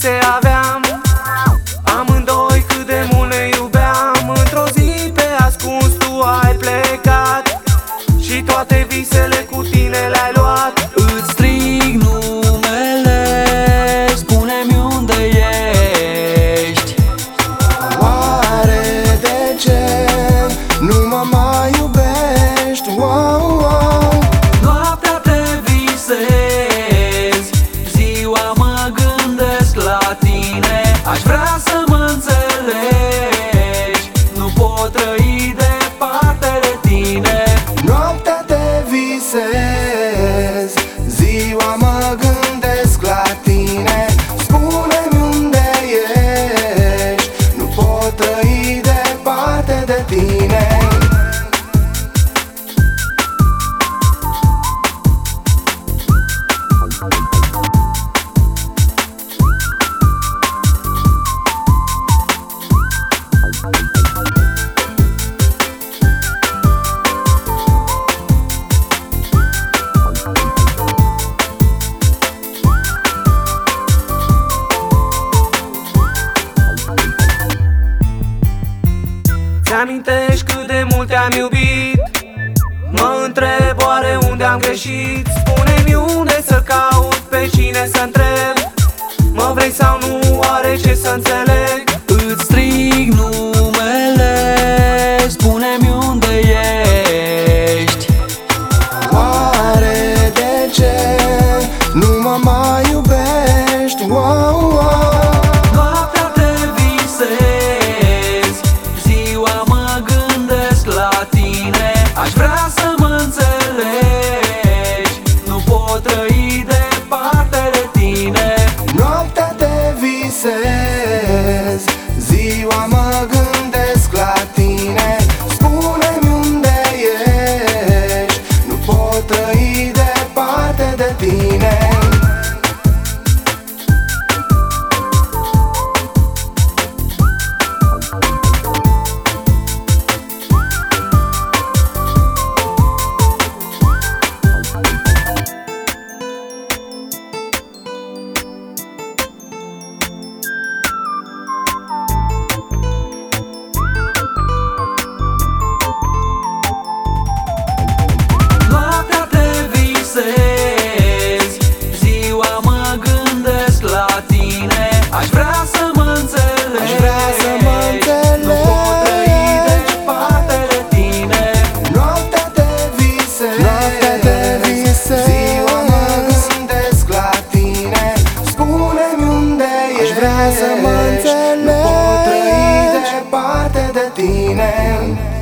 Say se ave. amintești cât de mult te-am iubit? Mă întreb oare unde am greșit? Spune-mi unde să caut, pe cine să întreb? Mă vrei sau nu, are ce să înțeleg? Îți strig numele, spune-mi unde ești. Oare de ce nu mă mai happiness de tine.